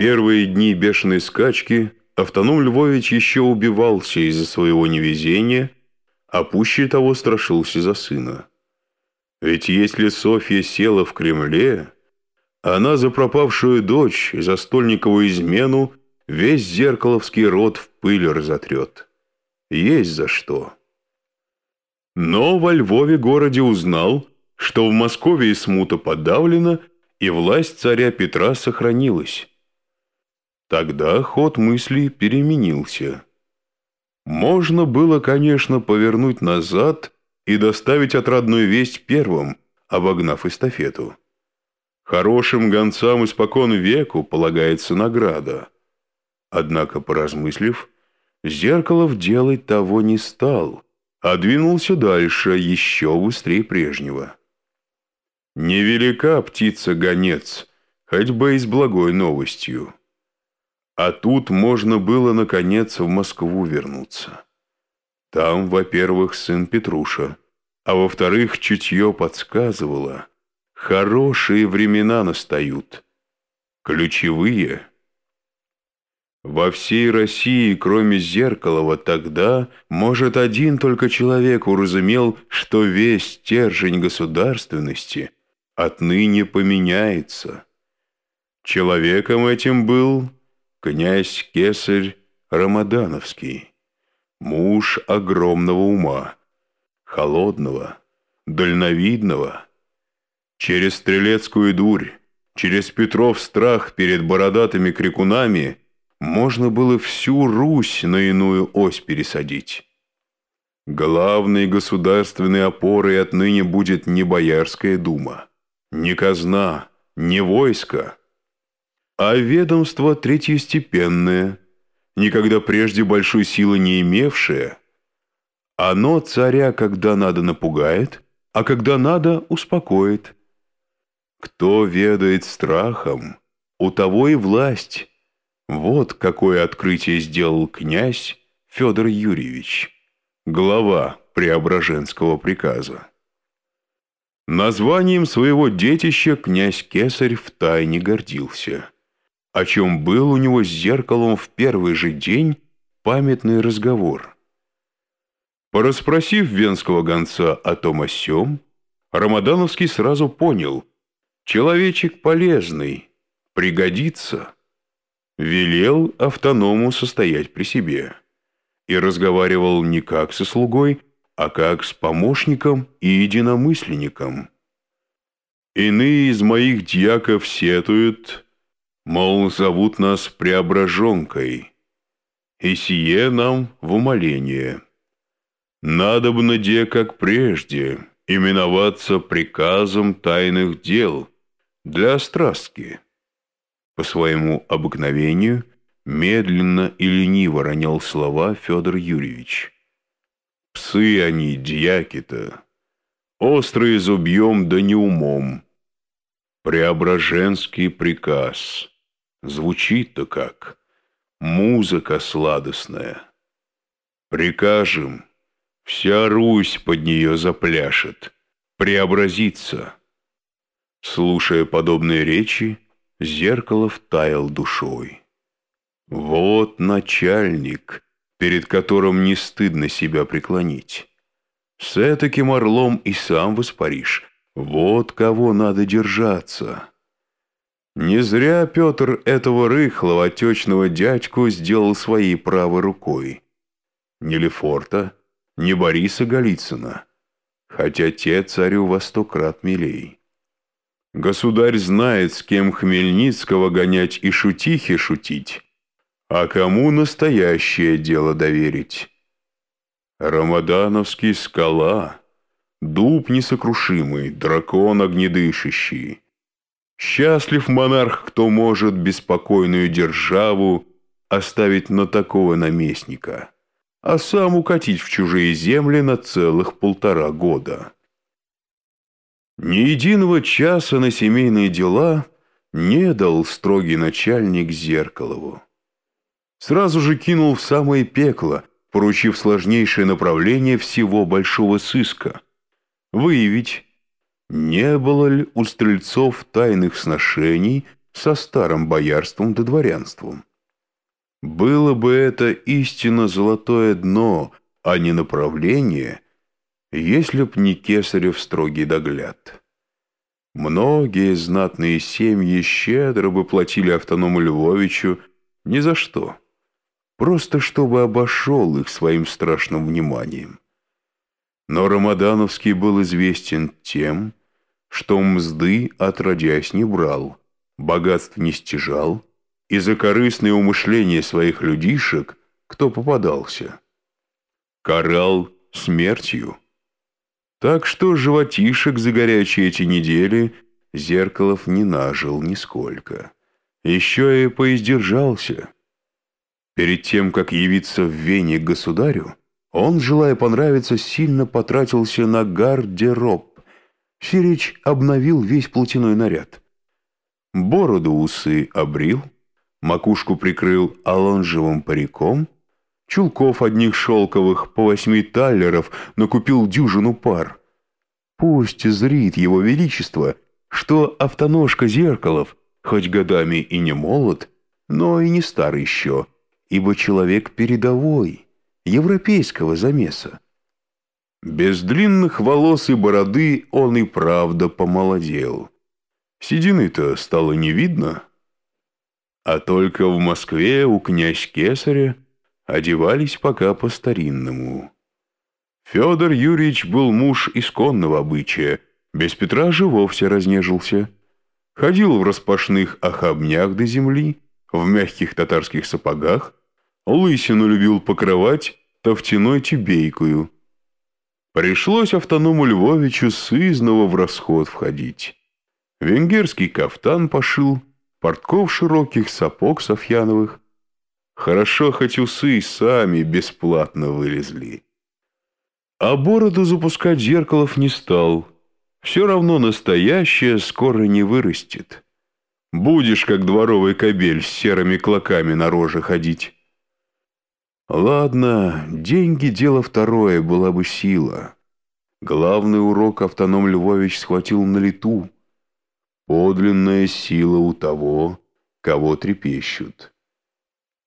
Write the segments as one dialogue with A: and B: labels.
A: первые дни бешеной скачки автоном Львович еще убивался из-за своего невезения, а пуще того страшился за сына. Ведь если Софья села в Кремле, она за пропавшую дочь, за стольниковую измену, весь зеркаловский род в пыль разотрет. Есть за что. Но во Львове городе узнал, что в Москве смута подавлена, и власть царя Петра сохранилась. Тогда ход мыслей переменился. Можно было, конечно, повернуть назад и доставить отрадную весть первым, обогнав эстафету. Хорошим гонцам испокон веку полагается награда. Однако, поразмыслив, Зеркалов делать того не стал, а двинулся дальше еще быстрее прежнего. Невелика птица-гонец, хоть бы и с благой новостью. А тут можно было, наконец, в Москву вернуться. Там, во-первых, сын Петруша, а во-вторых, чутье подсказывало, хорошие времена настают. Ключевые. Во всей России, кроме Зеркалова, тогда, может, один только человек уразумел, что весь стержень государственности отныне поменяется. Человеком этим был князь Кесарь Рамадановский, муж огромного ума, холодного, дальновидного. Через стрелецкую дурь, через Петров страх перед бородатыми крикунами можно было всю Русь на иную ось пересадить. Главной государственной опорой отныне будет не Боярская дума, не казна, не войско, а ведомство третьестепенное, никогда прежде большой силы не имевшее. Оно царя, когда надо, напугает, а когда надо, успокоит. Кто ведает страхом, у того и власть. Вот какое открытие сделал князь Федор Юрьевич, глава Преображенского приказа. Названием своего детища князь Кесарь втайне гордился, о чем был у него с зеркалом в первый же день памятный разговор. Пораспросив венского гонца о том о сём, Рамадановский сразу понял, человечек полезный, пригодится. Велел автоному состоять при себе и разговаривал не как со слугой, а как с помощником и единомысленником. Иные из моих дьяков сетуют, мол, зовут нас преображенкой, и сие нам в умоление. Надобно де, как прежде, именоваться приказом тайных дел для страстки. По своему обыкновению медленно и лениво ронял слова Федор Юрьевич. Псы они, дьяки-то, острые зубьем да не умом. Преображенский приказ. Звучит-то как музыка сладостная. Прикажем, вся Русь под нее запляшет, преобразится. Слушая подобные речи, Зеркалов таял душой. Вот начальник, перед которым не стыдно себя преклонить. С этаким орлом и сам воспаришь. Вот кого надо держаться. Не зря Петр этого рыхлого, отечного дядьку сделал своей правой рукой. Не Лефорта, не Бориса Голицына, хотя те царю во сто крат милей. Государь знает, с кем Хмельницкого гонять и шутихи шутить, а кому настоящее дело доверить? Рамадановский скала, дуб несокрушимый, дракон огнедышащий. Счастлив монарх, кто может беспокойную державу оставить на такого наместника, а сам укатить в чужие земли на целых полтора года. Ни единого часа на семейные дела не дал строгий начальник Зеркалову сразу же кинул в самое пекло, поручив сложнейшее направление всего большого сыска. Выявить, не было ли у стрельцов тайных сношений со старым боярством да дворянством. Было бы это истинно золотое дно, а не направление, если б не кесарев строгий догляд. Многие знатные семьи щедро бы платили автоному Львовичу ни за что, просто чтобы обошел их своим страшным вниманием. Но Рамадановский был известен тем, что мзды отродясь не брал, богатств не стяжал, и за корыстные умышления своих людишек, кто попадался, карал смертью. Так что животишек за горячие эти недели Зеркалов не нажил нисколько. Еще и поиздержался. Перед тем, как явиться в Вене к государю, он, желая понравиться, сильно потратился на гардероб. Сирич обновил весь платяной наряд. Бороду усы обрил, макушку прикрыл аланжевым париком, чулков одних шелковых по восьми таллеров накупил дюжину пар. Пусть зрит его величество, что автоножка зеркалов, хоть годами и не молод, но и не стар еще, ибо человек передовой, европейского замеса. Без длинных волос и бороды он и правда помолодел. Седины-то стало не видно, а только в Москве у князь Кесаря одевались пока по-старинному. Федор Юрьевич был муж исконного обычая, без Петра же вовсе разнежился. Ходил в распашных охабнях до земли, в мягких татарских сапогах, лысину любил покрывать тофтяной тюбейкою. Пришлось автоному Львовичу сызново в расход входить. Венгерский кафтан пошил, портков широких, сапог софьяновых. Хорошо, хоть усы сами бесплатно вылезли. А бороду запускать зеркалов не стал. Все равно настоящее скоро не вырастет. Будешь, как дворовый кобель, с серыми клоками на роже ходить. Ладно, деньги — дело второе, была бы сила. Главный урок автоном Львович схватил на лету. Подлинная сила у того, кого трепещут.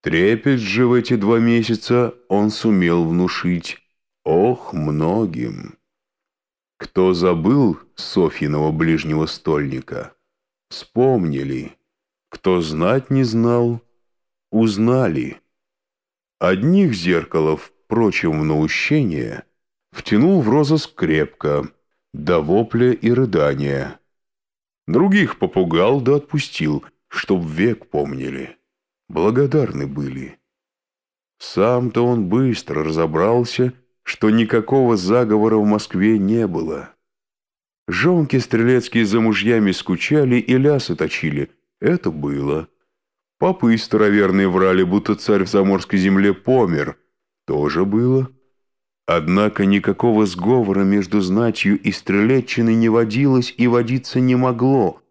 A: Трепет же в эти два месяца он сумел внушить, ох, многим. Кто забыл Софьиного ближнего стольника, вспомнили. Кто знать не знал, узнали. Одних зеркалов, впрочем, в наущение, втянул в розыск крепко, до вопля и рыдания. Других попугал да отпустил, чтоб век помнили. Благодарны были. Сам-то он быстро разобрался, что никакого заговора в Москве не было. Жонки стрелецкие за мужьями скучали и лясы точили. Это было. Попы староверные врали, будто царь в заморской земле помер. Тоже было. Однако никакого сговора между знатью и стрелечиной не водилось и водиться не могло,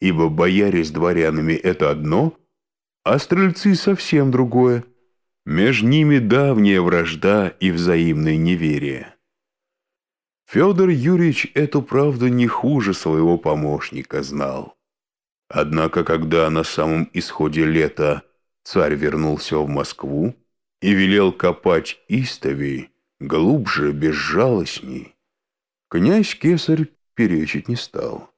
A: ибо бояре с дворянами — это одно, а стрельцы — совсем другое. Между ними давняя вражда и взаимное неверие. Федор Юрьевич эту правду не хуже своего помощника знал. Однако, когда на самом исходе лета царь вернулся в Москву и велел копать истовей, глубже, безжалостней, князь Кесарь перечить не стал.